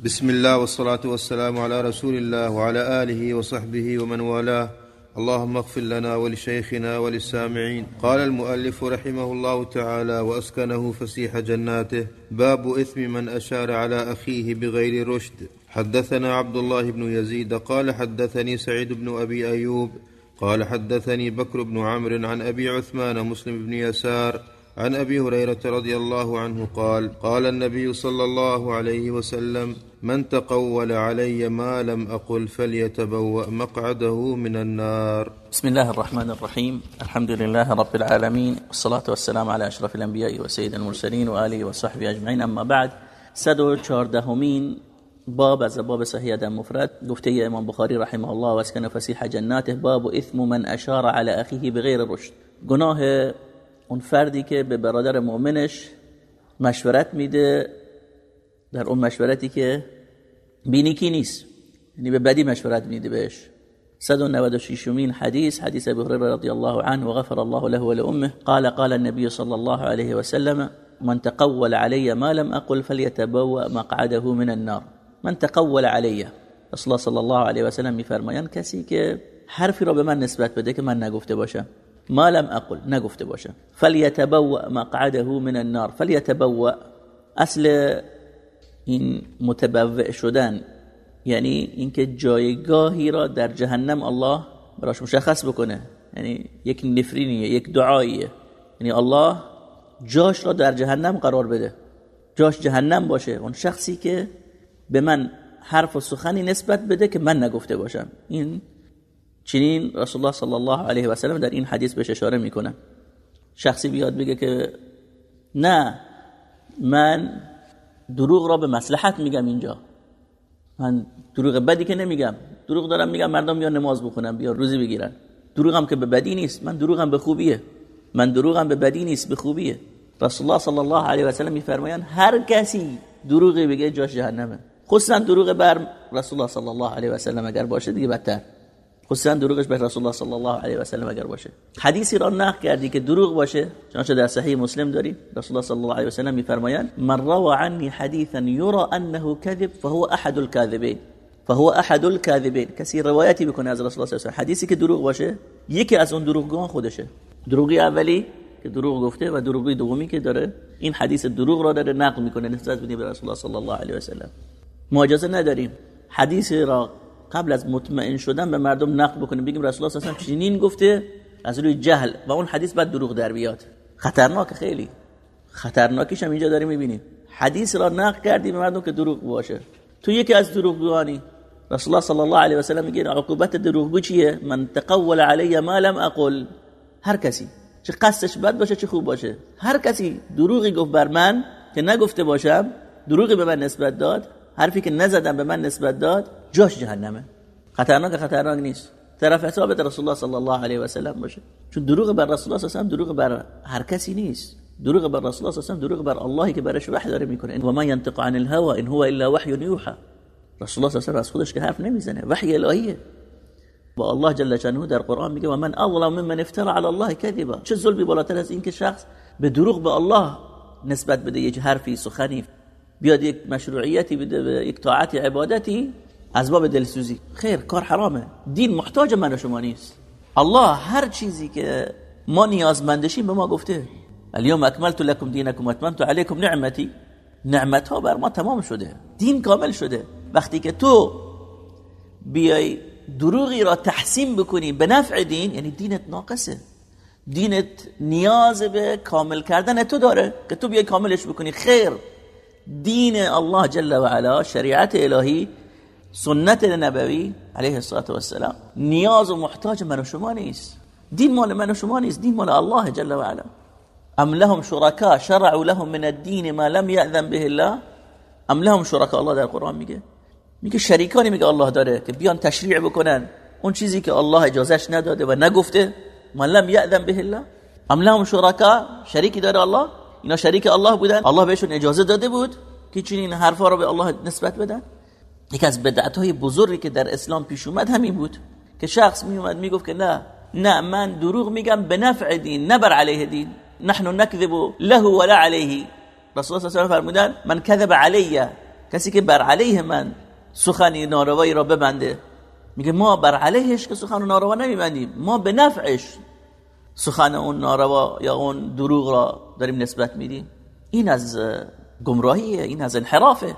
بسم الله والصلاة والسلام على رسول الله وعلى آله وصحبه ومن والاه. اللهم اغفر لنا ولشيخنا وللسامعين. قال المؤلف رحمه الله تعالى وأسكنه فسيح جناته. باب إثم من أشار على أخيه بغير رشد. حدثنا عبد الله بن يزيد. قال حدثني سعيد بن أبي أيوب. قال حدثني بكر بن عمرو عن أبي عثمان مسلم بن يسار. عن أبي هريرة رضي الله عنه قال قال النبي صلى الله عليه وسلم من تقول علي ما لم أقل فليتبوأ مقعده من النار. بسم الله الرحمن الرحيم. الحمد لله رب العالمين والصلاة والسلام على أشرف الأنبياء وسيد المرسلين وآله وصحبه أجمعين. أما بعد 114 همين باب از باب صحیح مفرد. گفته امام بخاری رحمه الله و اسکن فسیح جناته باب اثم من أشار على أخیه بغیر رشد. گناه اون فردی که به برادر مؤمنش مشورت میده در اون مشورتی که بینیکی نیست. یعنی به بدی مشورت میده بهش. 196 مين حديث حديث ابي هريره رضي الله عنه وغفر الله له ولامه قال قال النبي صلى الله عليه وسلم من تقول علي ما لم اقل فليتبوأ مقعده من النار. من تقول علي الله صلی الله علیه و سلم میفرمایند کسی که حرفی را به من نسبت بده که من نگفته باشم. ما لم اقل نگفته باشم فلیتبوأ مقعده من النار. فلیتبوأ اصل این متبوع شدن یعنی اینکه جایگاهی را در جهنم الله براش مشخص بکنه. یعنی یک نفرینیه یک دعاییه. یعنی الله جاش را در جهنم قرار بده. جاش جهنم باشه. اون شخصی که به من حرف و سخنی نسبت بده که من نگفته باشم. این چنین رسول الله صلی الله علیه و سلم در این حدیث بهش اشاره می‌کنه. شخصی بیاد بگه که نه من دروغ را به مصلحت میگم اینجا. من دروغ بدی که نمیگم. دروغ دارم میگم مردم بیان نماز بخونن بیان روزی بگیرن. دروغم که به بدی نیست من دروغم به خوبیه. من دروغم به بدی نیست به خوبیه. رسول الله صلی الله علیه و سلم میفرمایند هر کسی دروغی بگه جاش جهنمه. خصوصا دروغ بر رسول الله صلی الله علیه و سلم اگر باشه دیگه بدتر. خصوصا دروغش به رسول الله صلی الله علیه و سلم اگر باشه. حدیثی را نقل کردی که دروغ باشه. چنانچه در صحیح مسلم داریم. رسول الله صلی الله علیه و سلم میفرمایند من روى عني حديثا يرى انه كذب فهو احد الكاذبين فهو احد الكاذبين کسی روایتی بکنه از رسول الله صلی الله علیه و حدیثی که دروغ باشه یکی از اون دروغگوان خودشه. دروغی اولی که دروغ گفته و دروغی دومی که داره این حدیث دروغ را داره نقل می‌کنه نسبت به رسول الله صلی الله علیه و سلم. ما نداریم حدیث را قبل از مطمئن شدن به مردم نقل بکنیم. بگیم رسول الله صلی الله علیه و گفته از روی جهل. و اون حدیث بعد دروغ در بیاد. خطرناک خیلی. خطرناکیش هم اینجا داریم می‌بینیم. حدیث را نقل کردی به مردم که دروغ باشه. تو یکی از دروغگوانی رسول الله صلی الله علیه و سلم میگه عقوبت دروغگو چیه؟ من تقول علی ما لم اقل. هر کسی. چه قصدش بد باشه چه خوب باشه. هر کسی دروغی گفت بر من که نگفته باشم دروغی به من نسبت داد. حرفی که نزدم به من نسبت داد جاش جهنمه. خطرناک خطرناک نیست. طرف حسابت رسول الله صلی الله علیه و سلم باشه. چون دروغ بر رسول الله صلی دروغ بر هر کسی نیست. دروغ بر رسول الله صلی دروغ بر اللهی که برش وحی داره می‌کنه. و ما ينطق عن الهوى ان هو الا وحی یوحى رسول الله صلی الله از خودش که حرف نمی‌زنه. وحی الهیه. و الله جل شانه در قرآن میگه و من اظلم ممن افترى على الله كذبا چه ظلمی بالاتر از این که شخص به دروغ به الله نسبت بده یک حرفی سخنی بیاد یک مشروعیتی بده یک طاعت عبادتی از باب دلسوزی. خیر کار حرامه. دین محتاج من شما نیست. الله هر چیزی که ما نیازمندشیم به ما گفته. اليوم اکملت لكم دینکم اتممت علیکم نعمتی. نعمت ها بر ما تمام شده. دین کامل شده. وقتی که تو بیای دروغی را تحسین بکنی به نفع دین یعنی دینت ناقصه. دینت نیاز به کامل کردن تو داره که تو بیای کاملش بکنی. خیر. دین الله جل و علا شریعت الهی سنت نبوی علیه الصلاه و السلام نیاز و محتاج من و شما نیست. دین مال من و شما نیست. دین مال الله جل و علا. ام لهم شرکا شرعوا لهم من الدین ما لم یأذن به الله؟ ام لهم شرکا الله در قرآن میگه. میگه شریکانی میگه الله داره که بیان تشریع بکنن. اون چیزی که الله اجازهش نداده و نگفته ما لم یأذن به الله؟ ام لهم شرکا شریکی داره الله؟ اینا شریک الله بودن. الله بهشون اجازه داده بود که چنین حرفا رو به الله نسبت بدن؟ یکی از بدعت های بزرگی که در اسلام پیش اومد همین بود که شخص می اومد می‌گفت که نه نه من دروغ میگم به نفع دین نه بر علیه دین نحن نكذب له ولا عليه رسول الله صلی الله علیه فرمودن من كذب علی کسی که بر علیه من سخنی ناروایی را ببنده. میگه ما بر علیهش که سخن ناروا نمیبندیم ما به نفعش سخن اون ناروا یا اون دروغ را داریم نسبت میدیم. این از گمراهیه این از انحرافه.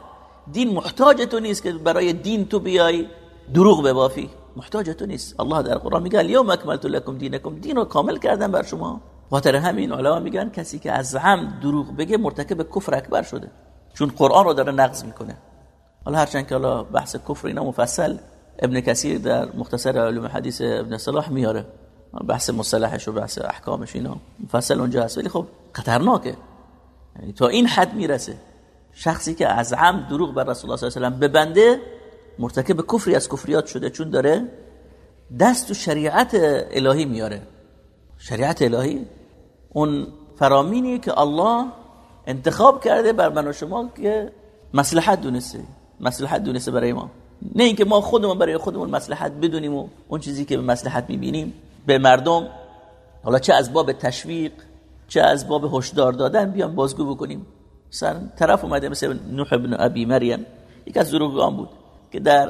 دین محتاج تو نیست که برای دین تو بیای دروغ ببافی. محتاج تو نیست. الله در قرآن میگه اليوم اکملت لكم دینکم. دین رو کامل کردم بر شما. خاطر همین علما میگن کسی که از هم دروغ بگه مرتکب کفر اکبر شده. چون قرآن رو داره نقض می‌کنه. حالا هرچند که حالا بحث کفر اینا مفصل ابن کثیر در مختصر علوم حدیث ابن صلاح میاره. بحث مصطلحش و بحث احکامش اینا مفصل اونجا هست. ولی خب خطرناکه. یعنی تا این حد می‌رسه. شخصی که از عم دروغ بر رسول الله صلی الله علیه و ببنده مرتکب کفری از کفریات شده چون داره دست و شریعت الهی میاره. شریعت الهی؟ اون فرامینی که الله انتخاب کرده بر من و شما که مصلحت دونسته. مصلحت دونسته برای ما. نه اینکه ما خودمون برای خودمون مصلحت بدونیم و اون چیزی که به مصلحت می‌بینیم. به مردم حالا چه از باب تشویق چه از باب هشدار دادن بیان بازگو بکنیم. مثلا طرف اومده مثل نوح ابن ابی مریم. یک از دروغگان بود که در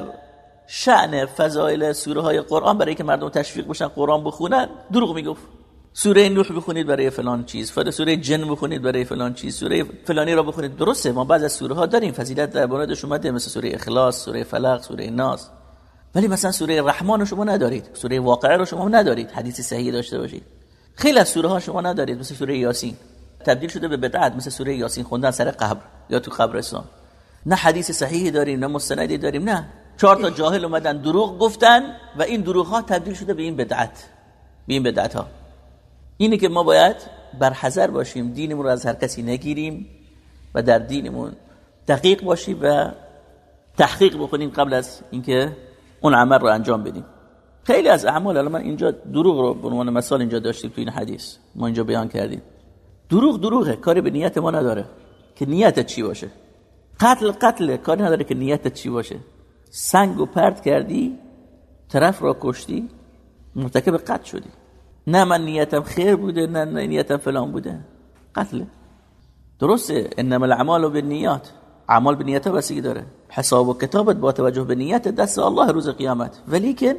شعن فضایل سوره های قرآن برای که مردم تشویق بشن قرآن بخونن دروغ می‌گفت. سوره نوح بخونید برای فلان چیز. فلان سوره جن بخونید برای فلان چیز. سوره فلانی را بخونید. درسته ما بعض از سوره ها داریم. فضیلت در موردش اومده مثل سوره اخلاص سوره فلق سوره ناس. ولی مثلا سوره رحمان رو شما ندارید. سوره واقعه رو شما ندارید. حدیث صحیح داشته باشید. خیلی از سوره ها شما ندارید مثل سوره یاسین. تبدیل شده به بدعت مثل سوره یاسین خوندن سر قبر یا تو قبرستان. نه حدیث صحیحی داریم نه مستندی داریم نه. چهار تا جاهل اومدن دروغ گفتن و این دروغ ها تبدیل شده به این بدعت به این بدعت ها اینه که ما باید برحذر باشیم دینمون رو از هر کسی نگیریم و در دینمون دقیق باشیم و تحقیق بکنیم قبل از اینکه اون عمل رو انجام بدیم. خیلی از اعمال الان من اینجا دروغ رو به عنوان مثال اینجا داشتیم تو این حدیث. ما اینجا بیان کردیم. دروغ دروغه کاری به نیت ما نداره. که نیتت چی باشه؟ قتل قتل کاری نداره که نیتت چی باشه. سنگ پرت کردی طرف را کشتی مرتکب قتل شدی. نه من نیتم خیر بوده نه نیتم فلان بوده. قتل. درسته انما الاعمال بالنیات. اعمال به نیت بسیگی داره. حساب و کتابت با توجه به نیت دست الله روز قیامت. ولی که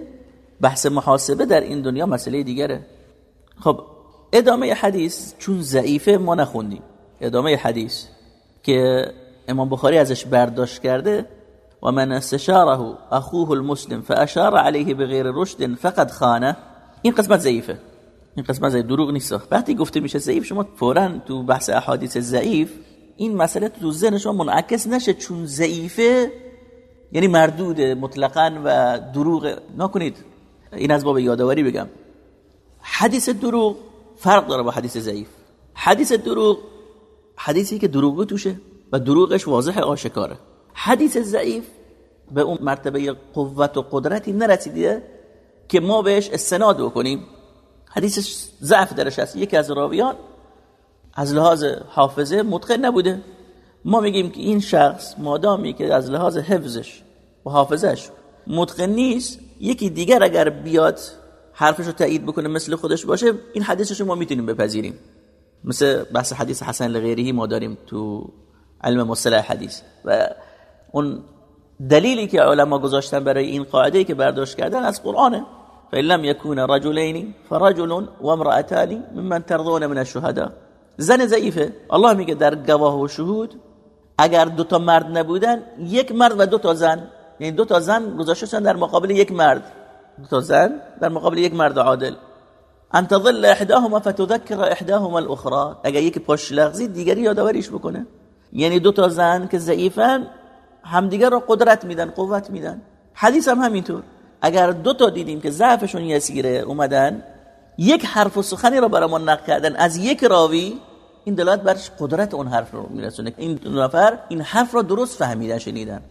بحث محاسبه در این دنیا مسئله دیگره. خب ادامه حدیث چون ضعیفه ما نخوندیم. ادامه حدیث که امام بخاری ازش برداشت کرده و من استشاره اخوه المسلم فاشار عليه بغیر رشد فقد خانه. این قسمت ضعیفه. این قسمت ضعیف دروغ نیست. وقتی گفته میشه ضعیف شما فورا تو بحث احادیث ضعیف این مسئله تو ذهن شما منعکس نشه. چون ضعیفه یعنی مردود مطلقا و دروغ. نکنید. این از باب یادآوری بگم. حدیث دروغ فرق داره با حدیث ضعیف. حدیث دروغ حدیثی که دروغ توشه و دروغش واضح آشکاره. حدیث ضعیف به اون مرتبه قوت و قدرتی نرسیده که ما بهش استناد بکنیم. حدیثش ضعف درش هست. یکی از راویان از لحاظ حافظه متقن نبوده. ما میگیم که این شخص مادامی که از لحاظ حفظش و حافظش متقن نیست یکی دیگر اگر بیاد حرفش رو تایید بکنه مثل خودش باشه این حدیثش ما می‌تونیم بپذیریم. مثل بحث حدیث حسن لغیری ما داریم تو علم مصطلح حدیث. و اون دلیلی که علما گذاشتن برای این قاعده که برداشت کردن از قرآنه. فإن لم يكون رجلين فرجل وامرأتان ممن ترضون من الشهداء. زن ضعیفه. الله میگه در گواه و شهود اگر دو تا مرد نبودن یک مرد و دو تا زن. یعنی دو تا زن گذاشته در مقابل یک مرد. دو تا زن در مقابل یک مرد عادل. ان تظل احداهما فتذكر احداهما الاخرى اگر یک پاش لغزی دیگری یادآوریش بکنه. یعنی دو تا زن که ضعیفن همدیگر را قدرت میدن قوت میدن. حدیث هم همینطور. اگر دو تا دیدیم که ضعفشون یسیره اومدن یک حرف و سخنی را برامون نقل کردن. از یک راوی این دلالت بر قدرت اون حرف رو میرسونه. این دو نفر این حرف را درست فهمیدن شنیدن.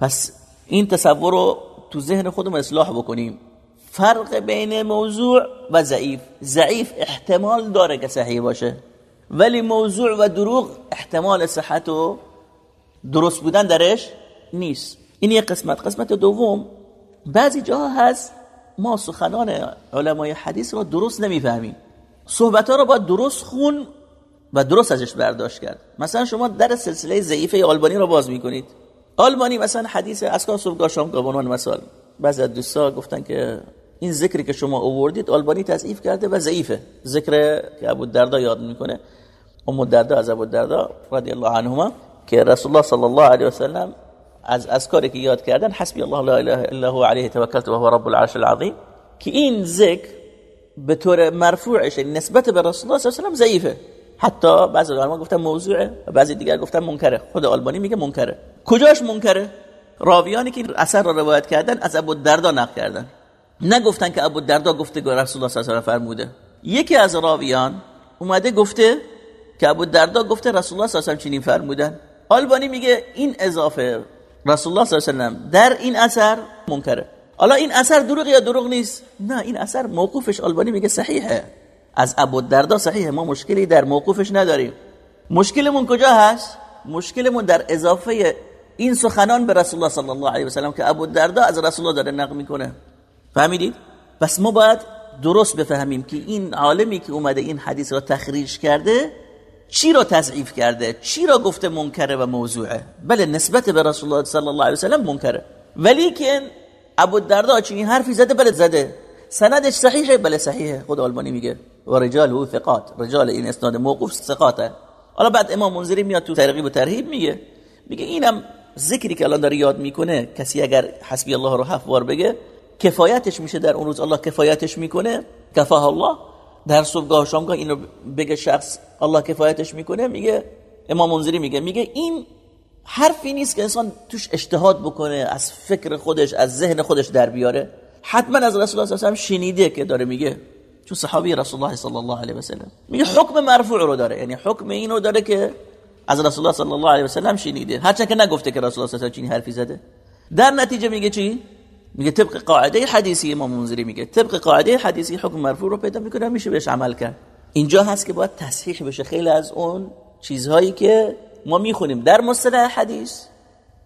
پس این تصور رو تو ذهن خودمون اصلاح بکنیم. فرق بین موضوع و ضعیف. ضعیف احتمال داره که صحیح باشه ولی موضوع و دروغ احتمال صحت و درست بودن درش نیست. این یک قسمت. قسمت دوم بعضی جاها هست ما سخنان علمای حدیث رو درست نمی‌فهمیم. صحبت ها رو باید درست خون و درست ازش برداشت کرد. مثلا شما در سلسله ضعیفه آلبانی رو باز می‌کنید. آلمانی مثلا حدیث اسکار صبح شام به عنوان مثال بعضی از دوستا گفتن که این ذکری که شما آوردید آلبانی تضعیف کرده و ضعیفه. ذکر که ابو دردا یاد می‌کنه ام دردا از ابو دردا رضی الله عنهما که رسول الله صلی الله علیه و سلم از اذکاری که یاد کردن حسبی الله لا اله الا هو علیه توکلت و هو رب العرش العظیم که این ذکر به طور مرفوعش نسبت به رسول الله صلی الله علیه و ضعیفه. حتی بعضی علما گفتن موضوعه بعضی دیگر گفتن منکره. خود آلبانی میگه منکره. کجاش منکره؟ راویانی که اثر را روایت کردن از ابو دردا نقل کردن. نگفتن که ابو دردا گفته رسول الله صلی الله علیه و فرموده. یکی از راویان اومده گفته که ابو دردا گفته رسول الله صلی الله علیه و چنین فرمودن. آلبانی میگه این اضافه رسول الله صلی الله علیه و در این اثر منکره. حالا این اثر دروغ یا دروغ نیست؟ نه این اثر موقوفش آلبانی میگه صحیحه. از ابو دردا صحیحه ما مشکلی در موقوفش نداریم. مشکلمون کجا هست؟ مشکلمون در اضافه این سخنان به رسول الله صلی الله علیه و سلم که ابو دردا از رسول الله داره نقل می‌کنه. فهمیدید؟ پس ما باید درست بفهمیم که این عالمی که اومده این حدیث را تخریج کرده چی را تضعیف کرده؟ چی را گفته منکره و موضوعه؟ بله نسبت به رسول الله صلی الله علیه و سلم منکره. ولی که ابو دردا چنین حرفی زده بله زده. سندش صحیحه بله صحیحه. خود آلبانی میگه. و رجال هو ثقات. رجال این اسناد موقوف ثقاته. حالا بعد امام منذری میاد تو ترغیب و ترهیب میگه. میگه اینم ذکری که الان داره یاد می‌کنه کسی اگر حسبی الله رو هفت بار بگه کفایتش میشه در اون روز. الله کفایتش می‌کنه کفاه الله. در صبحگاه شامگاه اینو بگه شخص الله کفایتش می‌کنه میگه امام منذری میگه میگه این حرفی نیست که انسان توش اجتهاد بکنه از فکر خودش از ذهن خودش در بیاره. حتما از رسول الله صلی شنیده که داره میگه. چون صحابی رسول الله صلی الله علیه و سلم. میگه حکم مرفوع رو داره. یعنی حکم اینو داره که از رسول الله صلی الله علیه و سلم شنیده. هرچند که نگفته که رسول الله صلی الله علیه و حرفی زده. در نتیجه میگه چی؟ میگه طبق قاعده حدیثی امام منذری میگه. طبق قاعده حدیثی حکم مرفوع رو پیدا می‌کنه میشه بهش عمل کرد. اینجا هست که باید تصحیح بشه خیلی از اون چیزهایی که ما می‌خونیم در مصطلح حدیث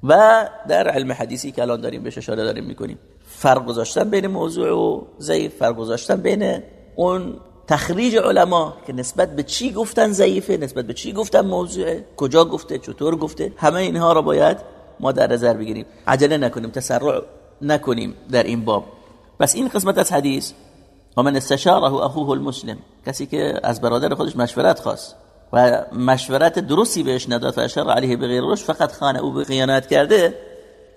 و در علم حدیثی که الان داریم بهش اشاره داریم می‌کنیم. فرق گذاشتن بین موضوع و ضعیف فرق گذاشتن بین اون تخریج علما که نسبت به چی گفتن ضعیفه نسبت به چی گفتن موضوعه کجا گفته چطور گفته همه اینها را باید ما در نظر بگیریم. عجله نکنیم تسرع نکنیم در این باب. بس این قسمت از حدیث و من استشاره اخوه المسلم کسی که از برادر خودش مشورت خواست و مشورت درستی بهش نداد و اشار علیه بغیر روش فقط خانه او به خیانت کرده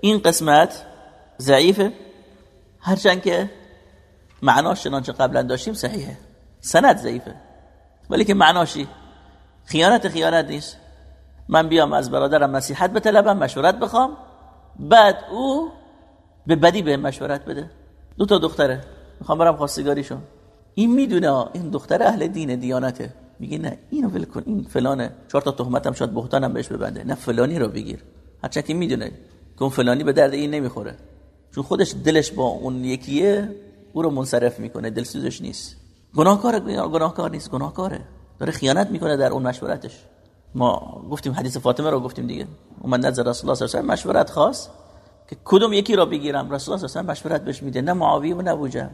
این قسمت ضعیفه. هرچند که معناش چنانچه قبلا داشتیم صحیحه. سند ضعیفه. ولی که معناشی خیانت خیانت نیست. من بیام از برادرم نصیحت بطلبم مشورت بخوام بعد او به بدی به مشورت بده. دو تا دختره. می‌خوام برم خواستگاریشون. این می‌دونه این دختر اهل دین دیانته. میگه نه اینو ول کن این فلانه. چهار تا تهمتم شاید بهتانم بهش ببنده. نه فلانی رو بگیر. هرچند که می‌دونه که اون فلانی به درد این نمی‌خوره. چون خودش دلش با اون یکیه او رو منصرف می‌کنه. دلسوزش نیست. گناهکار گناهکار نیست گناهکاره. داره خیانت می‌کنه در اون مشورتش. ما گفتیم حدیث فاطمه رو گفتیم دیگه. اومد نظر رسول الله صلی الله علیه و مشورت خواست که کدوم یکی رو بگیرم؟ رسول الله صلی الله علیه مشورت بهش میده نه معاویه و نه ابوجهل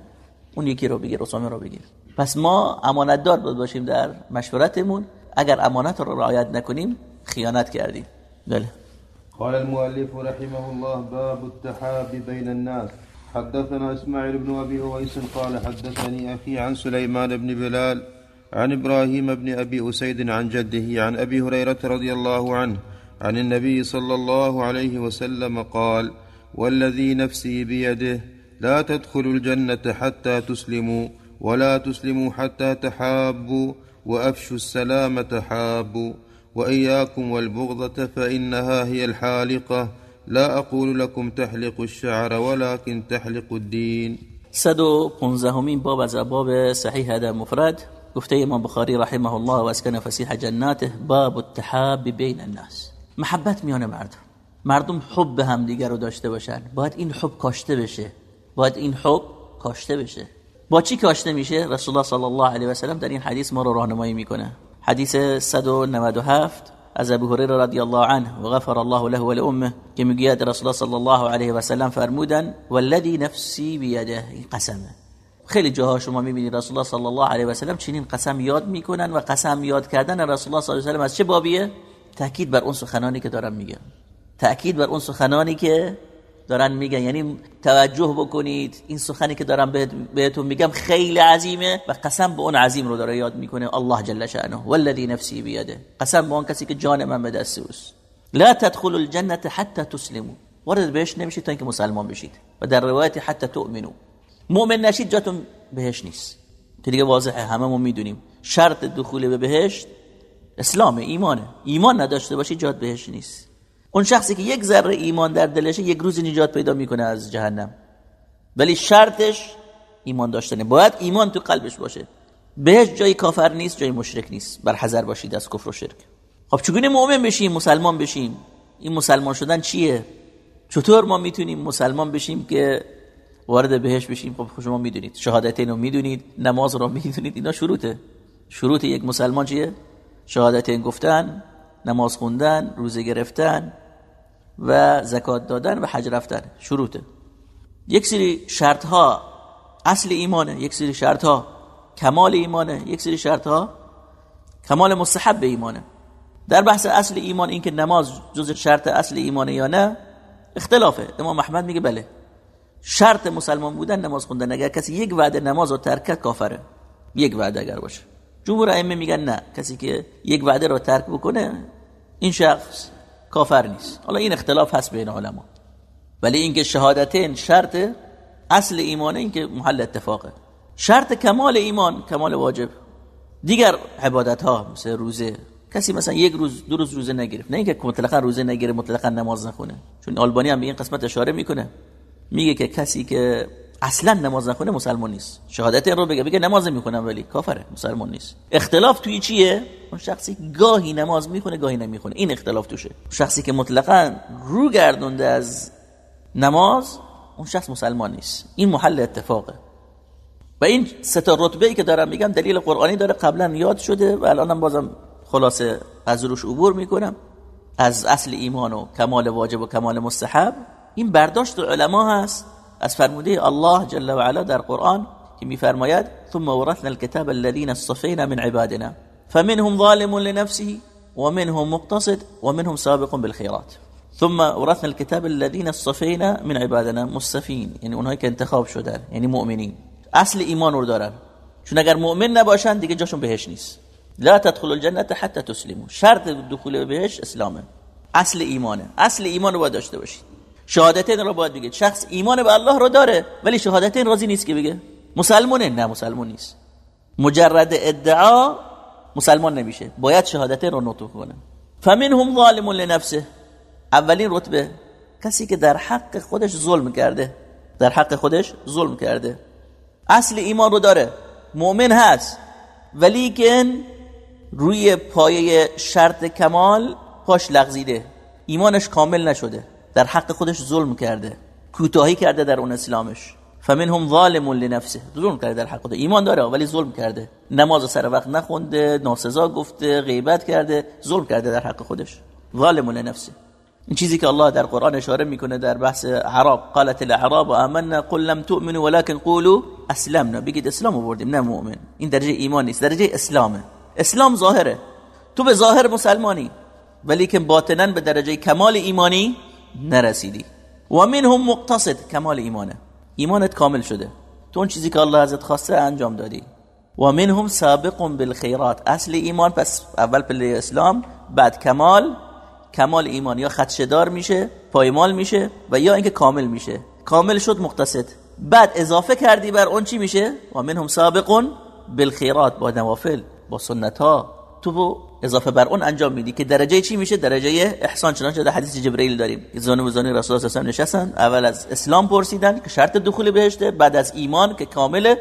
اون یکی رو بگیر اسامه رو بگیر. پس ما امانت دار باشیم در مشورتمون. اگر امانت رو رعایت نکنیم خیانت کردیم. بله. قال المؤلف رحمه الله باب التحاب بين الناس. حدثنا إسماعيل بن أبي أويس قال حدثني أخي عن سليمان بن بلال عن إبراهيم بن أبي أسيد عن جده عن أبي هريرة رضي الله عنه عن النبي صلى الله عليه وسلم قال والذي نفسي بيده لا تدخلوا الجنة حتى تسلموا ولا تسلموا حتى تحابوا وأفشوا السلام تحابوا وإياكم والبغضة فإنها هي الحالقة لا اقول لكم تحلق الشعر ولكن تحلق الدين. 115 باب از باب صحیح در مفرد. گفته امام بخاری رحمه الله و اسکن فسیح جناته باب التحاب بین الناس. محبت میان مردم. مردم حب هم دیگر رو داشته باشن. باید این حب کاشته بشه. باید این حب کاشته بشه. با چی کاشته میشه؟ رسول الله صلی الله علیه و سلم در این حدیث ما رو راهنمایی می‌کنه. حدیث 197 از ابو هریره رضی الله عنه و غفر الله له و لامه که می‌گوید رسول الله صلی الله علیه و سلم فرمودن والذی نفسی بیده قسمه. خیلی جاها شما می‌بینید رسول الله صلی الله علیه و سلم چنین قسم یاد می‌کنن و قسم یاد کردن رسول الله صلی الله علیه و سلم از چه بابیه؟ تاکید بر اون سخنانی که دارم میگم. تأکید بر اون سخنانی که دارن میگن. یعنی توجه بکنید. این سخنی که دارم بهتون میگم خیلی عظیمه و قسم به اون عظیم رو داره یاد می‌کنه الله جل شأنه. والذی نفسی بیده. قسم به اون کسی که جان من به دست اوست. لا تدخلوا الجنه حتى تسلموا. وارد بهش نمیشید تا اینکه مسلمان بشید. و در روایت حتی تؤمنو مؤمن نشید جاتون بهش نیست. که دیگه واضحه. هممون می‌دونیم. شرط دخول به بهشت اسلام ایمانه. ایمان نداشته باشی جات بهش نیست. اون شخصی که یک ذره ایمان در دلشه یک روز نجات پیدا می‌کنه از جهنم. ولی شرطش ایمان داشتنه. باید ایمان تو قلبش باشه. بهش جای کافر نیست جای مشرک نیست. بر حذر باشید از کفر و شرک. خب چگونه مؤمن بشیم؟ مسلمان بشیم. این مسلمان شدن چیه؟ چطور ما می‌تونیم مسلمان بشیم که وارد بهش بشیم؟ خب شما می‌دونید. شهادتین رو می‌دونید. نماز رو می‌دونید. اینا شروطه. شروط یک مسلمان چیه؟ شهادتین گفتن نماز خوندن روزه گرفتن و زکات دادن و حج رفتن. شروطه. یک سری شرط ها اصل ایمانه یک سری شرط ها کمال ایمانه یک سری شرط ها کمال مستحب ایمانه. در بحث اصل ایمان این که نماز جز شرط اصل ایمانه یا نه اختلافه. امام احمد میگه بله. شرط مسلمان بودن نماز خوندن. اگر کسی یک وعده نماز رو ترک کافره. یک وعده اگر باشه. جمهور ائمه میگن نه. کسی که یک وعده رو ترک بکنه این شخص کافر نیست. حالا این اختلاف هست بین علما. ولی اینکه شهادتین شرط اصل ایمانه اینکه محل اتفاقه. شرط کمال ایمان کمال واجب. دیگر عبادت ها مثل روزه. کسی مثلا یک روز دو روز روزه نگرفت. نه اینکه مطلقا روزه نگیره مطلقا نماز نخونه. چون آلبانی هم به این قسمت اشاره می‌کنه. میگه که کسی که اصلا نماز نخونه مسلمان نیست. شهادت رو بگه بگه نماز می‌کنم ولی کافره مسلمان نیست. اختلاف توی چیه؟ اون شخصی گاهی نماز می‌خونه گاهی نمی‌خونه. این اختلاف توشه. شخصی که مطلقا رو گردونده از نماز اون شخص مسلمان نیست. این محل اتفاقه. و این سه تا رتبه ای که دارم میگم دلیل قرآنی داره. قبلا یاد شده و الانم بازم خلاصه از روش عبور می‌کنم. از اصل ایمان و کمال واجب و کمال مستحب. این برداشت علما هست. از فرموده الله جل و علا در قرآن که میفرماید ثم ورثنا الكتاب الذين اصطفينا من عبادنا. فمنهم ظالم لنفسه ومنهم مقتصد ومنهم سابق بالخيرات. ثم ورثنا الكتاب الذين اصطفينا من عبادنا مصطفين یعنی اونهایی که انتخاب شدن یعنی مؤمنین. اصل ایمان رو دارن. چون اگر مؤمن نباشن دیگه جاشون بهش نیست. لا تدخل الجنه حتى تسلموا. شرط دخول بهش اسلامه. اصل ایمانه. اصل ایمان رو باید داشته باشید. شهادتین رو باید بگه. شخص ایمان به الله رو داره ولی شهادتین راضی نیست که بگه. مسلمونه؟ نه مسلمون نیست. مجرد ادعا مسلمان نمیشه. باید شهادتین رو نطق کنه. فمنهم ظالم لنفسه. اولین رتبه. کسی که در حق خودش ظلم کرده. در حق خودش ظلم کرده. اصل ایمان رو داره. مؤمن هست. ولی که روی پایه شرط کمال پاش لغزیده. ایمانش کامل نشده. در حق خودش ظلم کرده کوتاهی کرده در اون اسلامش. فمنهم ظالم لنفسه. ظلم کرده در حق خودش ایمان داره ولی ظلم کرده. نماز سر وقت نخونده ناسزا گفته غیبت کرده. ظلم کرده در حق خودش. ظالم لنفسه. این چیزی که الله در قرآن اشاره می‌کنه در بحث عرب قالت الاعراب آمنا قل لم تؤمنوا ولكن قولوا اسلمنا. بگید اسلام آوردیم نه مؤمن. این درجه ایمان نیست درجه اسلامه. اسلام ظاهره. تو به ظاهر مسلمانی ولی که باطنا به درجه کمال ایمانی نرسیدی. و منهم مقتصد کمال ایمانه. ایمانت کامل شده. تو اون چیزی که الله ازت خواسته انجام دادی. و منهم سابق بالخیرات. اصل ایمان پس اول پله اسلام بعد کمال. کمال ایمان یا خدشدار میشه پایمال میشه و یا اینکه کامل میشه. کامل شد مقتصد. بعد اضافه کردی بر اون چی میشه؟ و منهم سابق بالخیرات با نوافل با سنت ها تو اضافه بر اون انجام میدی که درجه چی میشه؟ درجه احسان چنانچه در حدیث جبرئیل داریم. زانو و زانی رسول الله صلی نشستن. اول از اسلام پرسیدن که شرط دخول بهشته بعد از ایمان که کامله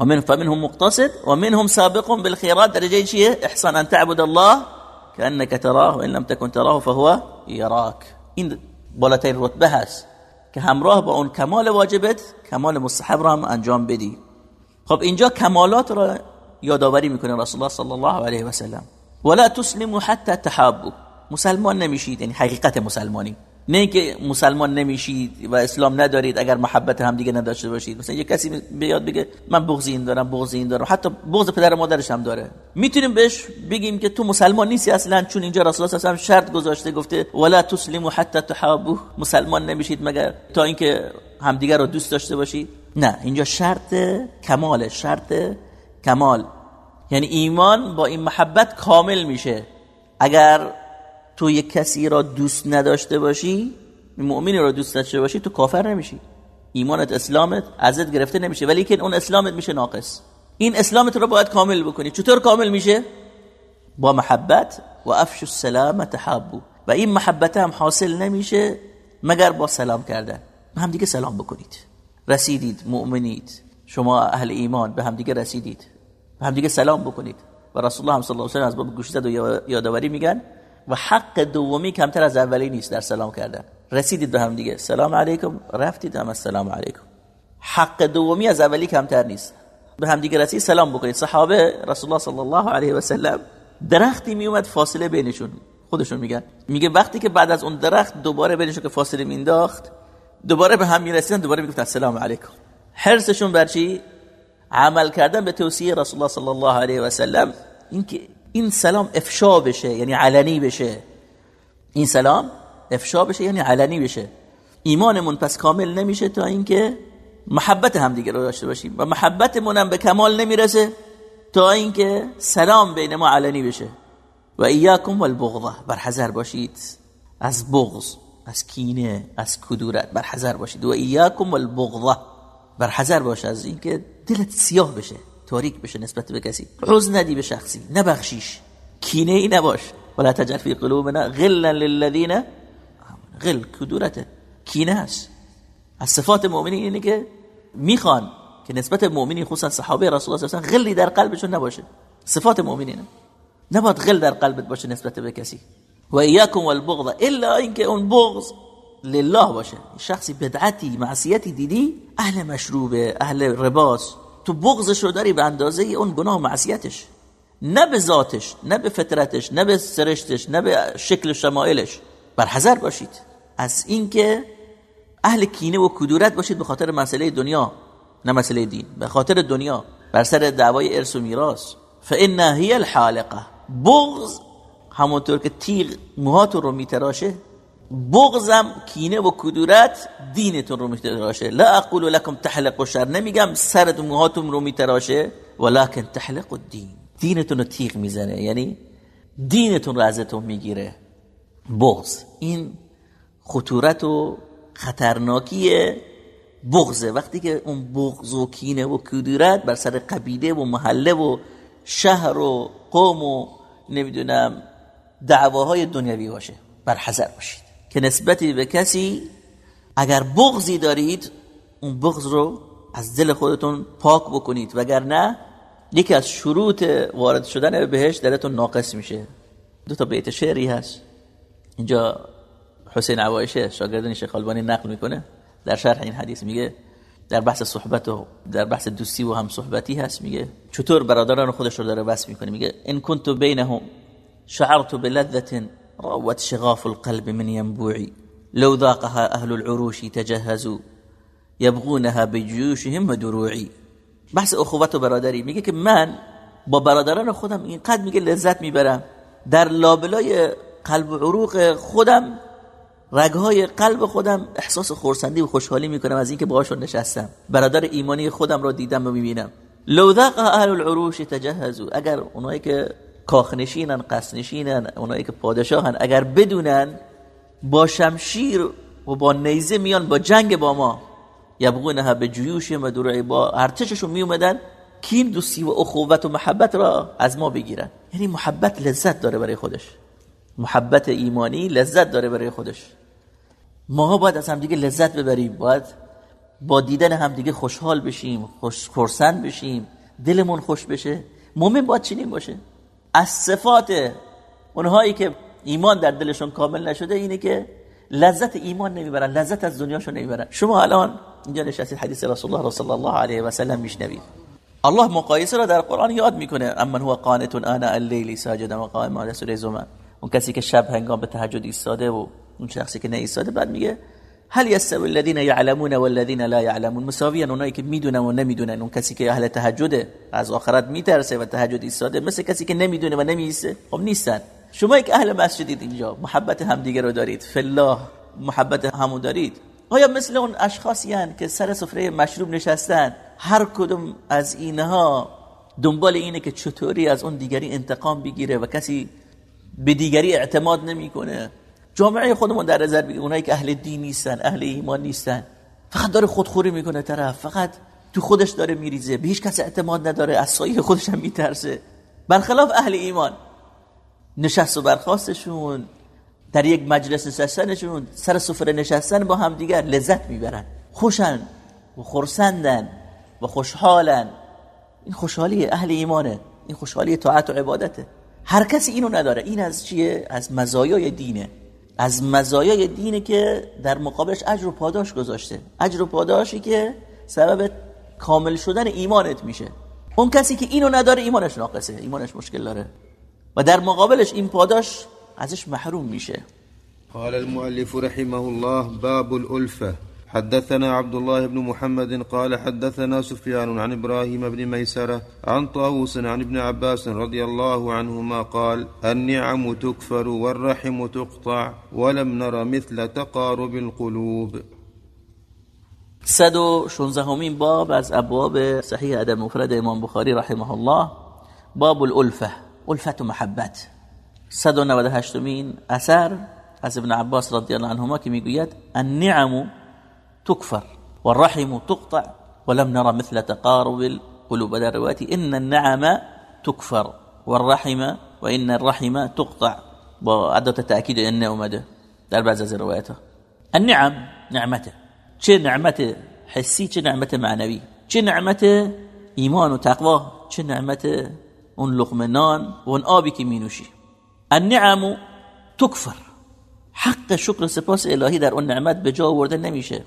و من فمنهم مقتصد و منهم سابق بالخيرات. درجه چیه؟ احسان ان تعبد الله كانك تراه وان لم تكن تراه فهو يراك این بالاترین رتبه هست که همراه با اون کمال واجبت کمال مستحب را هم انجام بدی. خب اینجا کمالات را یادآوری می‌کنه رسول الله صلی الله علیه و سلم. ولا تسلموا حتى تحابوا. مسلمان نمیشید یعنی حقیقت مسلمانی. نه که مسلمان نمیشید و اسلام ندارید اگر محبت هم دیگه نداشته باشید. مثلا یه کسی بیاد بگه من بغض این دارم بغض این دارم. حتی بغض پدر مادرش هم داره. می‌تونیم بهش بگیم که تو مسلمان نیستی اصلا چون اینجا رسول الله صلی شرط گذاشته گفته ولا تسلموا حتی تحابوا. مسلمان نمیشید مگر تا اینکه همدیگه رو دوست داشته باشید نه اینجا شرط کمال شرط کمال یعنی ایمان با این محبت کامل میشه. اگر تو یک کسی را دوست نداشته باشی مؤمنی را دوست داشته باشی تو کافر نمیشی. ایمانت اسلامت ازت گرفته نمیشه. ولی که اون اسلامت میشه ناقص. این اسلامت رو باید کامل بکنی. چطور کامل میشه؟ با محبت. و افش السلام تحابو و این محبت هم حاصل نمیشه مگر با سلام کردن. به هم دیگه سلام بکنید. رسیدید مؤمنید. شما اهل ایمان به هم دیگه رسیدید. به هم دیگه سلام بکنید. و رسول الله صلی الله علیه و از باب گوشزد و یادآوری میگن. و حق دومی کمتر از اولی نیست در سلام کردن. رسیدید به هم دیگه سلام علیکم. رفتید هم السلام علیکم. حق دومی از اولی کمتر نیست. به هم دیگه رسید سلام بکنید. صحابه رسول الله صلی الله علیه و سلم درختی می اومد فاصله بینشون. خودشون میگن. میگه وقتی که بعد از اون درخت دوباره بینشون که فاصله مینداخت دوباره به هم می‌رسیدن دوباره می‌گفتن السلام علیکم. حرسشون بر چی؟ عمل کردن به توصیه رسول الله صلی الله علیه و سلم اینکه این سلام افشا بشه یعنی علنی بشه. این سلام افشا بشه یعنی علنی بشه. ایمانمون پس کامل نمیشه تا اینکه محبت همدیگه رو داشته باشیم. و محبتمون هم به کمال نمی‌رسه تا اینکه سلام بین ما علنی بشه. و ایاکم والبغضه برحذر باشید از بغض از کینه از کدورت برحذر باشید. و ایاکم والبغضه برحذر باش از اینکه دلت سیاه بشه تاریک بشه نسبت به کسی. عوض ندی به شخصی نبخشیش. کینه ای نباش. ولا تجعل فی قلوبنا غلا للذین غل کدورته. کینه است از صفات مؤمنین اینه که میخوان که نسبت مؤمنین خصوصا صحابه رسول الله صلی غلی در قلبشون نباشه. صفات مؤمنین نباید غل در قلبت باشه نسبت به کسی. و ایاکم والبغض الا اینکه اون بغض لله باشه. شخصی بدعتی معصیتی دیدی؟ اهل مشروبه اهل رباس تو بغضش رو داری به اندازه اون گناه معصیتش. نه به ذاتش نه به فطرتش نه به سرشتش نه به شکل شمایلش. برحذر باشید. از اینکه اهل کینه و کدورت باشید به خاطر مسئله دنیا نه مسئله دین به خاطر دنیا. بر سر دعوای ارث و میراث. فان هی الحالقه بغض همونطور که تیغ موهاتون رو میتراشه بغضم کینه و کدورت دینتون رو میتراشه. لا اقول لكم تحلق و شر. نمیگم سرت موهاتون رو میتراشه. ولكن تحلق الدین. دینتون رو تیغ می‌زنه. یعنی دینتون رو ازتون می‌گیره. بغض. این خطورت و خطرناکی بغضه. وقتی که اون بغض و کینه و کدورت بر سر قبیله و محله و شهر و قوم و نمی‌دونم دعواهای دنیوی باشه. بر حذر باشید. که نسبتی به کسی اگر بغضی دارید اون بغض رو از دل خودتون پاک بکنید. وگرنه یکی از شروط وارد شدن بهش دلتون ناقص میشه. دو تا بیت شعری هست. اینجا حسین عوایشه شاگردان شیخ البانی نقل می‌کنه. در شرح این حدیث میگه در بحث صحبت و در بحث دوستی و هم صحبتی هست میگه چطور برادران خودش رو داره بس می‌کنه؟ میگه ان كنت بینهم شعرت بلذة روت شغاف القلب من ينبوعي لو ذاقها أهل العروش تجهزوا. يبغونها بجيوشهم ودروعي بحث اخوت و برادری. میگه که من با برادران خودم اینقدر میگه لذت می‌برم. در لابلای قلب و عروق خودم رگهای قلب خودم احساس خورسندی و خوشحالی می‌کنم از اینکه باهاشون نشستم. برادر ایمانی خودم را دیدم و می‌بینم. لو ذاق اهل العروش تجهزوا. اگر اونایی که کاخنشینن قصنشینن اونایی که پادشاهن. اگر بدونن با شمشیر و با نیزه میان با جنگ با ما یبغونها به جیوش مدرعی با ارتششون می اومدن کین دوستی و اخوت و محبت را از ما بگیرن. یعنی محبت لذت داره برای خودش. محبت ایمانی لذت داره برای خودش. ماها باید از همدیگه لذت ببریم. باید با دیدن همدیگه خوشحال بشیم خوش بشیم دلمون خوش بشه. مومن باید چنین باشه. از صفات اونهایی که ایمان در دلشون کامل نشده اینه که لذت ایمان نمی‌برن لذت از دنیاشون نمی‌برن. شما الان اینجا نشستید حدیث رسول الله صلی الله علیه و سلم میشنوید. الله مقایسه را در قرآن یاد می‌کنه. اما هو قانت آناء الليل ساجدا و قائما زمر. اون کسی که شب هنگام به تهجد ایستاده و اون شخصی که نیستاده بعد میگه هل یستوی الذین یعلمون والذین لا یعلمون مساویان اونایی که می‌دونن و نمی‌دونن. اون کسی که اهل تهجده از آخرت میترسه و تهجد ایستاده مثل کسی که نمی‌دونه و نمیسته خب نیستن. شما یک اهل مسجدید اینجا محبت همدیگه رو دارید. فالله محبت همون دارید. آیا مثل اون اشخاصی هن که سر سفره مشروب نشستن؟ هر کدوم از اینها دنبال اینه که چطوری از اون دیگری انتقام بگیره و کسی به دیگری اعتماد نمی‌کنه. جامعه خودمون در نظر بگیر اونایی که اهل دین نیستن اهل ایمان نیستن. فقط داره خودخوری می‌کنه طرف. فقط تو خودش داره میریزه. به هیچ کس اعتماد نداره. از سایه خودش هم میترسه. برخلاف اهل ایمان. نشست و برخواستشون. در یک مجلس نشستنشون. سر سفره نشستن با هم دیگر لذت می‌برن. خوشن و خرسندن و خوشحالن. این خوشحالی اهل ایمانه. این خوشحالی طاعت و عبادته. هر کسی اینو نداره. این از چیه؟ از مزایای دینه. از مزایای دینه که در مقابلش اجر و پاداش گذاشته. اجر و پاداشی که سبب کامل شدن ایمانت میشه. اون کسی که اینو نداره ایمانش ناقصه ایمانش مشکل داره. و در مقابلش این پاداش ازش محروم میشه. قال المؤلف رحمه الله باب الألفة. حدثنا عبد الله بن محمد قال حدثنا سفيان عن إبراهيم بن ميسرة عن طاووس عن ابن عباس رضي الله عنهما قال النعم تكفر والرحم تقطع ولم نر مثل تقارب القلوب. صد و شونزهمین باب از ابواب صحیح ادب مفرد امام بخاری رحمه الله. باب الألفة الفت و محبت 198 مین اثر از ابن عباس رضی الله عنهما که میگوید النعم تكفر والرحم تقطع ولم نرى مثل تقارب القلوب در روایتی إن النعم تكفر والرحم وإن الرحم تقطع. با عدت تأکید ان اومده در بعض از روایتها النعم نعمته. چه نعمت حسی چه نعمت معنوی چه نعمت ایمان و تقوا چه نعمت اون لقمه نان و مینوشی؟ النعم تکفر حق شکر سپاس الهی در اون نعمت به جا نمیشه.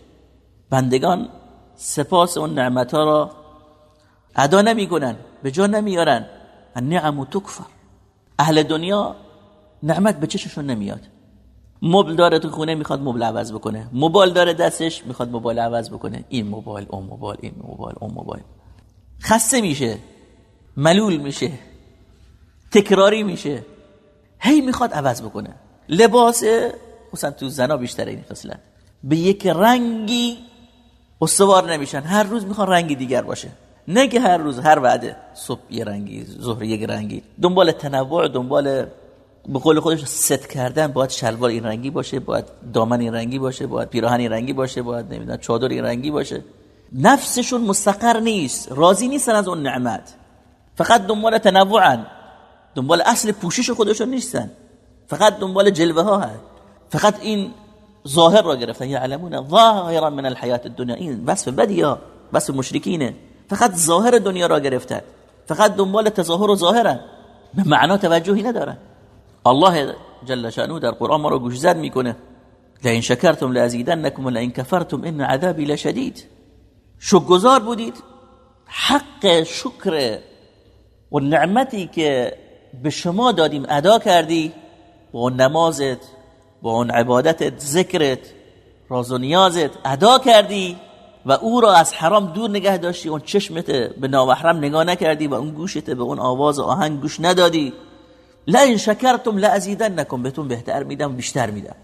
بندگان سپاس اون نعمت ها را ادا نمی‌کنن به جا نمیارن النعم تکفر. اهل دنیا نعمت به چششون نمیاد. مبل داره تو خونه می‌خواد مبل عوض بکنه. موبایل داره دستش می‌خواد موبایل عوض بکنه. این موبایل اون موبایل این موبایل اون موبایل. خسته میشه. ملول میشه. تکراری میشه. هی می‌خواد عوض بکنه. لباس مثلا تو زنا بیشتر این خصلت. به یک رنگی استوار نمیشن. هر روز می‌خوان رنگی دیگر باشه. نه که هر روز هر وعده. صبح یه رنگی ظهر یک رنگی. دنبال تنوع دنبال به قول خودش ست کردن باید شلوار این رنگی باشه باید دامن این رنگی باشه باید پیراهن این رنگی باشه باید نمی‌دونم چادر این رنگی باشه. نفسشون مستقر نیست. راضی نیستن از اون نعمت. فقط دنبال تنوعن. دنبال اصل پوشش خودشون نیستن. فقط دنبال جلوه ها هست. فقط این ظاهر را گرفتن. یعلمون ظاهرا من الحیات الدنیا. این وصف بدیا وصف مشرکینه. فقط ظاهر دنیا را گرفتن. فقط دنبال تظاهر و ظاهرن. به معنا توجهی ندارن. الله جل شانه در قرآن ما رو گوشزد می‌کنه. لئن شکرتم لازیدنکم ولئن کفرتم ان عذابی لشدید. شکرگزار بودید. حق شکر و نعمتی که به شما دادیم ادا کردی اون نمازت با اون عبادتت ذکرت راز و نیازت ادا کردی و او را از حرام دور نگه داشتی اون چشمت به نامحرم نگاه نکردی و اون گوشت به اون آواز و آهنگ گوش ندادی. لا این شکرتم لا ازیدنکم بهتون بهتر میدم بیشتر میدم.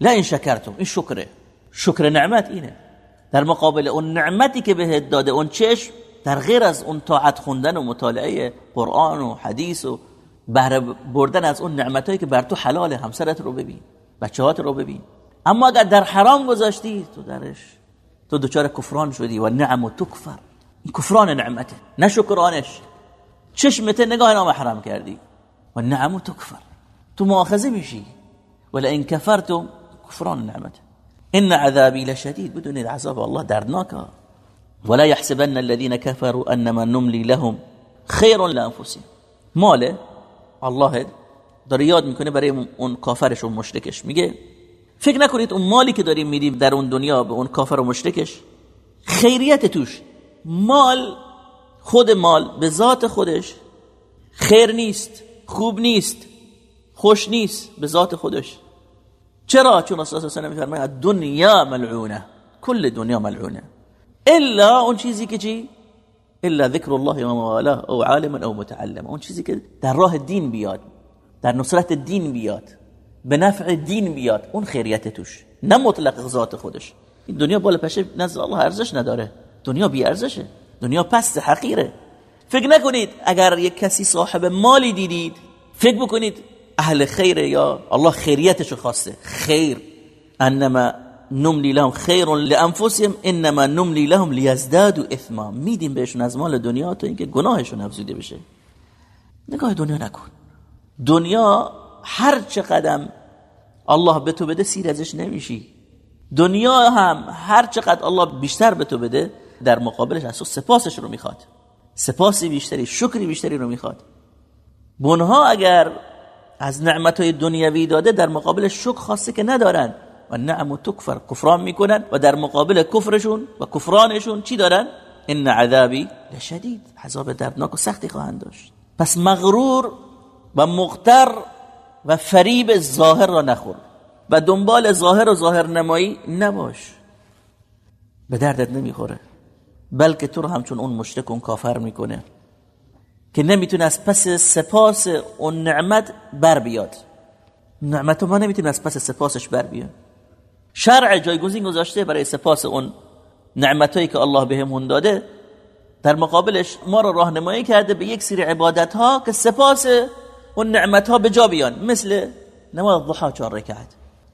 لا این شکرتم این شکره. شکر نعمت اینه. در مقابل اون نعمتی که بهت داده اون چشم در غیر از اون طاعت خوندن و مطالعه قرآن و حدیث و بهره بردن از اون نعمتایی که بر تو حلال همسرت رو ببین. بچهات رو ببین. اما اگر در حرام گذاشتی تو درش تو دچار کفران شدی و نعم و تکفر. این کفران نعمته نه شکرانش. چشمت نگاه نام حرام کردی و نعم و تکفر. تو مؤاخذه میشی. ولا ان کفرتم کفران نعمته ان عذابی لشدید بدونید عذاب الله دردناکه ولا يحسبن الذين كفروا انما نملي لهم خير لانفسهم. ماله؟ الله داره یاد می‌کنه برای اون کافرش و مشرکش. میگه فکر نکنید اون مالی که داریم میدیم در اون دنیا به اون کافر و مشرکش؟ خیریت توش. مال خود مال به ذات خودش. خیر نیست خوب نیست خوش نیست به ذات خودش. چرا؟ چون رسول الله صلی دنیا ملعونه کل دنیا ملعونه. الا اون چیزی که چی؟ الا ذکر الله و موالاه او عالم او متعلم. اون چیزی که در راه دین بیاد. در نصرت دین بیاد به نفع دین بیاد اون خیریت توش نه مطلق ذات خودش. این دنیا بالا پشه نزد الله ارزش نداره. دنیا بی ارزشه. دنیا پست حقیره. فکر نکنید اگر یک کسی صاحب مالی دیدید فکر بکنید اهل خیره یا الله خیریتشو خواسته. خیر. انما نملی لهم خیر لانفسهم انما نملی لهم لیزدادوا اثما. میدیم بهشون از مال دنیا تا اینکه گناهشون افزوده بشه. نگاه دنیا نکن. دنیا هر چه قدم الله به تو بده سیر ازش نمیشی. دنیا هم هر چقدر الله بیشتر به تو بده در مقابلش از تو سپاسش رو می‌خواد. سپاسی بیشتری شکری بیشتری رو می‌خواد. بونها اگر از نعمتهای دنیوی داده در مقابل شکر خاصه که ندارن. و نعم و تکفر کفران می‌کنن و در مقابل کفرشون و کفرانشون چی دارن؟ ان عذابی لشدید. عذاب دردناک و سختی خواهند داشت. پس مغرور و مغتر و فریب ظاهر را نخور و دنبال ظاهر و ظاهر نمایی نباش. به دردت نمی‌خوره بلکه تو رو همچون اون مشرک اون کافر می‌کنه که نمی‌تونه از پس سپاس اون نعمت بر بیاد. نعمت ما نمی‌تونه از پس سپاسش بر بیاد شرع جایگزین گذاشته برای سپاس اون نعمتایی که الله بهمون داده در مقابلش ما رو راهنمایی کرده به یک سری عبادت ها که سپاس اون نعمت ها به جا بیان. مثل نماز ضحا چهار رکعت.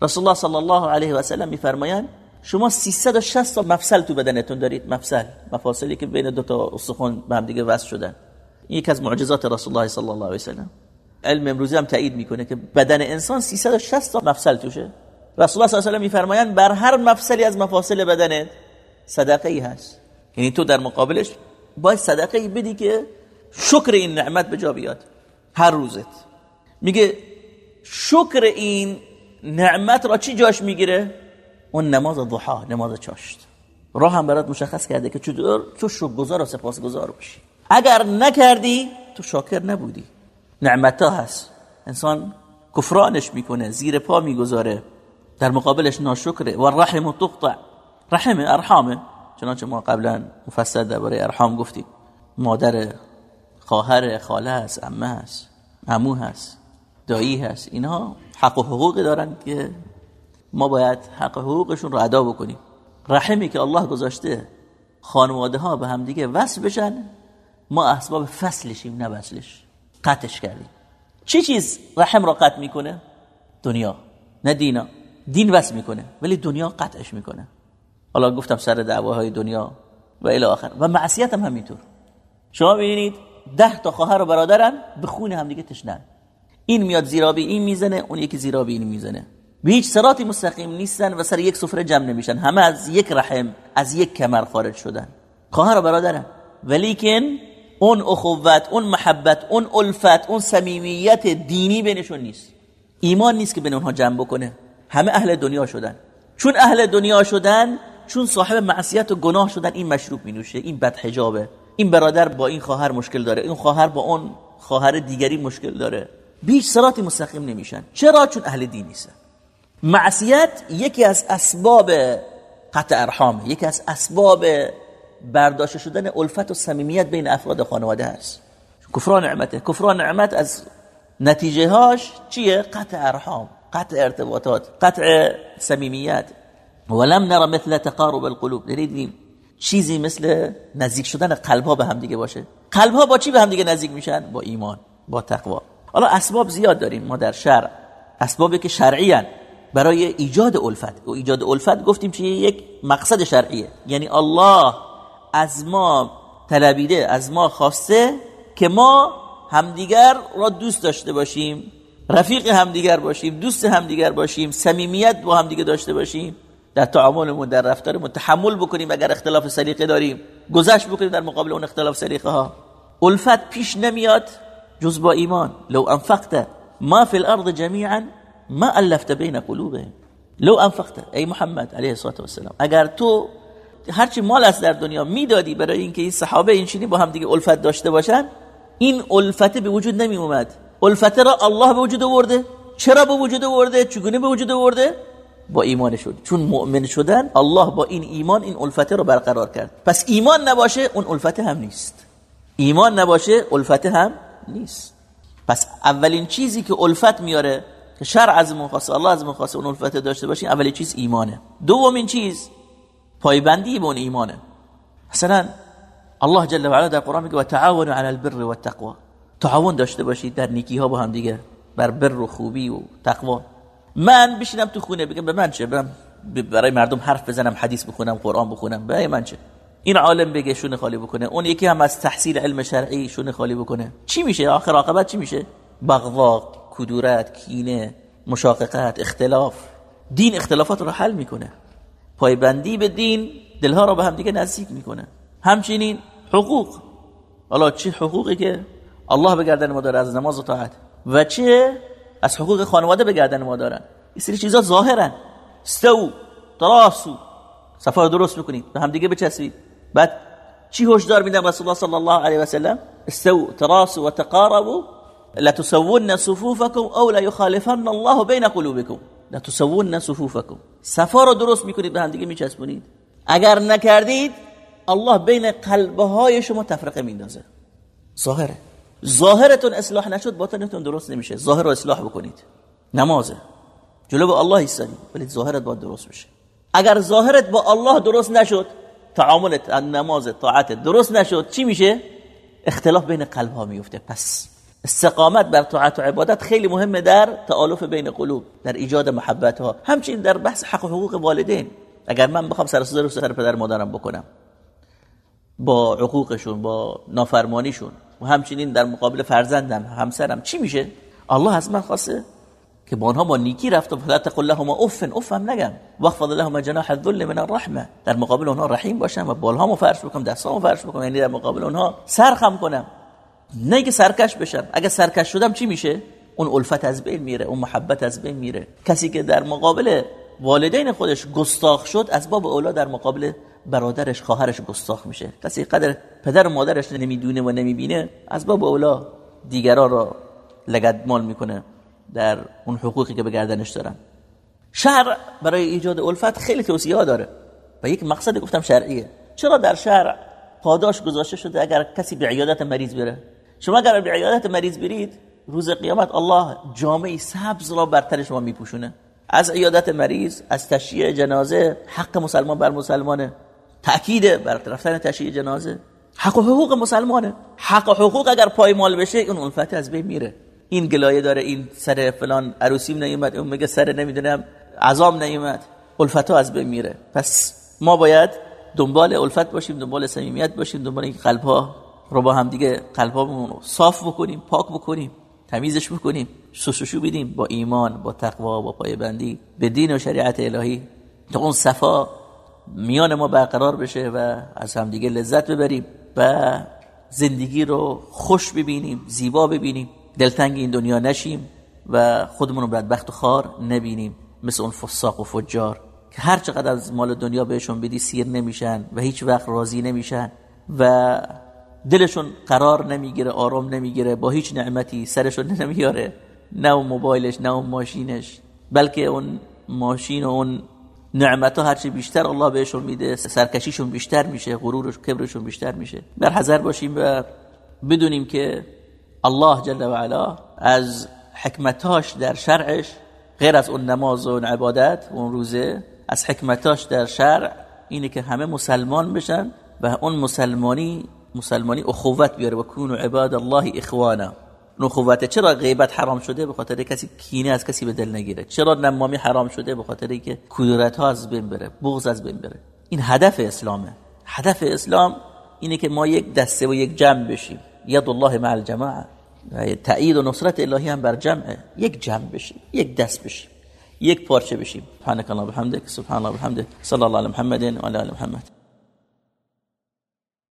رسول الله صلی الله علیه و سلم میفرمایند شما 360 تا مفصل تو بدنتون دارید. مفصل. مفاصلی که بین دو تا استخوان به هم دیگه وصل شدن. این یک از معجزات رسول الله صلی الله علیه و سلم. علم امروزی هم تایید می‌کنه که بدن انسان 360 تا مفصل توشه. رسول الله صلی الله علیه و میفرمایند بر هر مفصلی از مفاصل بدنت صدقه ای هست. یعنی تو در مقابلش باید صدقه ای بدی که شکر این نعمت به جا بیاد. هر روزت. میگه شکر این نعمت را چی جاش می‌گیره؟ اون نماز ضحا نماز چاشت. راه هم برات مشخص کرده که چطور تو شکرگزار و سپاسگزار باشی. اگر نکردی تو شاکر نبودی. نعمت ها هست. انسان کفرانش می‌کنه زیر پا می‌گذاره. در مقابلش ناشکره. و رحم تقطع. رحم ارحامه. چنانچه ما قبلا مفصل درباره ارحام گفتیم. مادر خواهر خاله هست عمه هست عمو هست دایی هست اینها حق و حقوقی دارن که ما باید حق حقوقشون رو ادا بکنیم. رحمی که الله گذاشته خانواده ها به هم دیگه وصل بشن ما اسباب فصلشیم نه وصلش. قطعش کردیم. چه چیز رحم را قطع می‌کنه؟ دنیا نه دینا. دین وصل می‌کنه ولی دنیا قطعش می‌کنه. حالا گفتم سر دعواهای دنیا و الی آخر. و معصیت هم همینطور. شما ببینید ده تا خواهر و برادرن به خون هم دیگه تشنن. این میاد زیرابی این می‌زنه اون یکی زیرابی این می‌زنه. به هیچ سراتی مستقیم نیستن و سر یک سفره جمع نمیشن. همه از یک رحم از یک کمر خارج شدن. خواهر و برادرن. ولیکن اون اخوت اون محبت اون الفت اون صمیمیت دینی بینشون نیست. ایمان نیست که بین اونها جمع بکنه. همه اهل دنیا شدن. چون اهل دنیا شدن چون صاحب معصیت و گناه شدن این مشروب می نوشه این بد حجابه این برادر با این خواهر مشکل داره این خواهر با اون خواهر دیگری مشکل داره. بیش سراتی مستقیم نمیشن. چرا؟ چون اهل دین نیستن. معصیت یکی از اسباب قطع ارحام یکی از اسباب برداشته شدن الفت و صمیمیت بین افراد خانواده هست. کفران نعمته. کفران نعمت از نتیجه هاش چیه؟ قطع ارحام قطع ارتباطات قطع صمیمیت. ولم نرى مثل تقارب القلوب. نریدیم چیزی مثل نزدیک شدن قلب ها به هم دیگه باشه. قلب ها با چی به هم دیگه نزدیک میشن؟ با ایمان با تقوا. حالا اسباب زیاد داریم ما در شرع. اسبابی که شرعی برای ایجاد الفت. و ایجاد الفت گفتیم چیه یک مقصد شرعیه. یعنی الله از ما طلبیده از ما خواسته که ما همدیگر را دوست داشته باشیم. رفیق همدیگر باشیم دوست همدیگر باشیم صمیمیت با همدیگه داشته باشیم. در تعاملمون در رفتارمون تحمل بکنیم اگر اختلاف سلیقه داریم. گذشت بکنیم در مقابل اون اختلاف سلیقه ها الفت پیش نمیاد جز با ایمان. لو انفقت ما في الارض جميعا ما الفت بین قلوبهم. لو انفقت ای محمد علیه الصلاه والسلام. اگر تو هرچی مال است در دنیا می‌دادی برای اینکه این صحابه اینچنین با هم دیگه الفت داشته باشن این الفت به وجود نمی اومد الفت را الله به وجود آورده. چرا به وجود آورده؟ چگونه به وجود آورده؟ با ایمان شد. چون مؤمن شدن الله با این ایمان این الفته رو برقرار کرد. پس ایمان نباشه اون الفته هم نیست. ایمان نباشه الفته هم نیست. پس اولین چیزی که الفت میاره که شرع از خواسته الله از خواسته اون الفت داشته باشین اولین چیز ایمانه. دومین چیز پایبندی به اون ایمانه. مثلا الله جل و علا در قرآن میگه و تعاون علی البر و التقوا تعاون داشته باشید در نیکی ها با هم دیگه بر بر و خوبی و تقوا. من بشینم تو خونه بگم به من چه؟ برای مردم حرف بزنم حدیث بخونم قرآن بخونم. برای من چه؟ این عالم بگه شونه خالی بکنه. اون یکی هم از تحصیل علم شرعی شونه خالی بکنه. چی میشه؟ آخر عاقبت چی میشه؟ بغضا کدورت کینه مشاققت اختلاف. دین اختلافات رو حل می‌کنه. پایبندی به دین دلها رو به هم دیگه نزدیک می‌کنه. همچنین حقوق. حالا چه حقوقی که الله به گردن ما داره از نماز و طاعت؟ و چه از حقوق خانواده به گردن ما دارن. این سری چیزا ظاهرن. استو تراسو صفا درست می‌کنید به هم دیگه بچسبید. بعد چی هشدار میدن رسول الله صلی الله علیه و سلم استو تراسو و تقاربوا لا تسوون صفوفكم او لا يخالفن الله بين قلوبكم لا تسوون صفوفكم صفا درست می‌کنید به هم دیگه میچسبونید. اگر نکردید الله بین قلبه های شما تفرقه میندازه ظاهره. ظاهرتون اصلاح نشد باطنتون درست نمیشه. ظاهر رو اصلاح بکنید. نمازه. جلو الله ایستادی ولی ظاهرت باید درست بشه. اگر ظاهرت با الله درست نشد تعاملت نماز طاعت درست نشد چی میشه؟ اختلاف بین قلب ها میفته. پس استقامت بر طاعت و عبادت خیلی مهمه در تعالف بین قلوب در ایجاد محبت ها. همچنین در بحث حق و حقوق والدین. اگر من بخوام سر سر پدر مادرم بکنم با عقوقشون با نافرمانیشون و همچنین در مقابل فرزندم همسرم. چی میشه؟ الله از من خواسته که با آنها با نیکی رفت و فلا تقل لهم اف اف هم نگم. واخفض لهم جناح الذل من الرحمه در مقابل اونها رحیم باشم و بالهامو فرش بکنم دستامو فرش بکنم. یعنی در مقابل اونها سرخم کنم. نه که سرکش بشم. اگه سرکش شدم چی میشه؟ اون الفت از بین میره اون محبت از بین میره. کسی که در مقابل والدین خودش گستاخ شد از باب اولا در مقابل برادرش خواهرش گستاخ میشه. کسی قدر پدر و مادرش نمی‌دونه و نمی‌بینه از باب اولا دیگران را لگدمال می‌کنه در اون حقوقی که به گردنش دارن. شرع برای ایجاد الفت خیلی توصیه داره. و یک مقصد گفتم شرعیه. چرا در شرع پاداش گذاشته شده اگر کسی به عیادت مریض بره؟ شما اگر به عیادت مریض برید روز قیامت الله جامعه سبز را بر شما میپوشونه. از عیادت مریض از تشییع جنازه حق مسلمان بر مسلمانه. تأکید بر رفتن تشییع جنازه. حق و حقوق مسلمانه. حق و حقوق اگر پایمال بشه اون الفت از بین میره. این گلایه داره این سر فلان عروسیم نیومد اون میگه سر نمی‌دونم عزام نیومد. الفت از بین میره. پس ما باید دنبال الفت باشیم دنبال صمیمیت باشیم دنبال این قلب ها رو با هم دیگه قلب ها صاف بکنیم پاک بکنیم تمیزش بکنیم شوشو بدیم. با ایمان با تقوا با پایبندی به دین و شریعت الهی. تا اون صفا میان ما برقرار بشه و از همدیگه لذت ببریم و زندگی رو خوش ببینیم زیبا ببینیم. دلتنگ این دنیا نشیم و خودمون رو بدبخت و خار نبینیم. مثل اون فساق و فجار که هر چقدر از مال دنیا بهشون بدی سیر نمیشن و هیچ وقت راضی نمیشن و دلشون قرار نمی‌گیره آرام نمی‌گیره با هیچ نعمتی سرشون نمیاره. نه اون موبایلش نه اون ماشینش بلکه اون ماشین و اون نعمت ها هرچی بیشتر الله بهشون میده سرکشیشون بیشتر میشه غرورش کبرشون بیشتر میشه. در حذر باشیم و بدونیم که الله جل و علا از حکمتاش در شرعش غیر از اون نماز و اون عبادت و اون روزه از حکمتاش در شرع اینه که همه مسلمان بشن و اون مسلمانی مسلمانی اخوت بیاره. و کون عباد الله اخوانا. اخوت چرا غیبت حرام شده؟ به خاطر کسی کینه از کسی به دل نگیره. چرا نمامی حرام شده؟ به خاطر اینکه کدورت ها از بین بره بغض از بین بره. این هدف اسلامه. هدف اسلام اینه که ما یک دسته و یک جمع بشیم. ید الله مع الجماعه. تایید و نصرت الهی هم بر جمعه. یک جمع بشیم یک دست بشیم یک پارچه بشیم. سبحانك الله بحمدك سبحان الله بحمده صلی الله علی محمد و علی محمد.